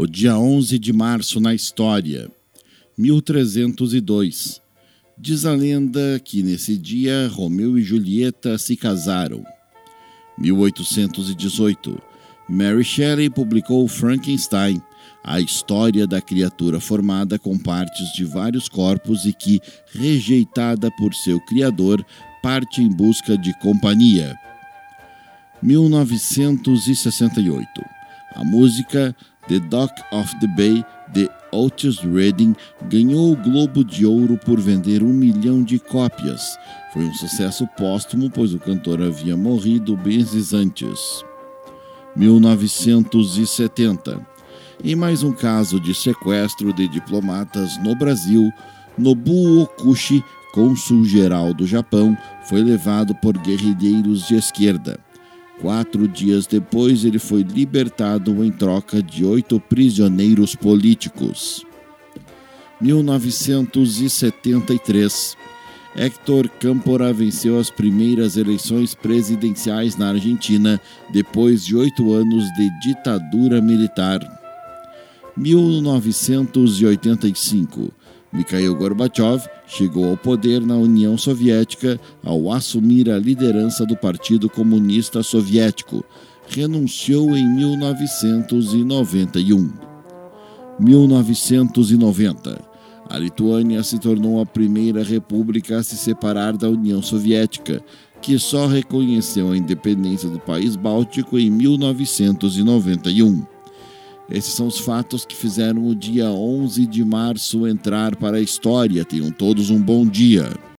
O dia 11 de março na história, 1302. Diz a lenda que nesse dia Romeu e Julieta se casaram. 1818. Mary Shelley publicou Frankenstein, a história da criatura formada com partes de vários corpos e que, rejeitada por seu criador, parte em busca de companhia. 1968. A música The Dock of the Bay, de Otis Redding, ganhou o Globo de Ouro por vender um milhão de cópias. Foi um sucesso póstumo, pois o cantor havia morrido meses antes. 1970. Em mais um caso de sequestro de diplomatas no Brasil, Nobuo Okushi, cônsul-geral do Japão, foi levado por guerrilheiros de esquerda. Quatro dias depois, ele foi libertado em troca de oito prisioneiros políticos. 1973. Héctor Câmpora venceu as primeiras eleições presidenciais na Argentina depois de oito anos de ditadura militar. 1985. Mikhail Gorbachev chegou ao poder na União Soviética ao assumir a liderança do Partido Comunista Soviético. Renunciou em 1991. 1990. A Lituânia se tornou a primeira república a se separar da União Soviética, que só reconheceu a independência do país báltico em 1991. Esses são os fatos que fizeram o dia 11 de março entrar para a história. Tenham todos um bom dia.